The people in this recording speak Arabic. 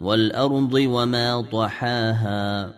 والأرض وما طحاها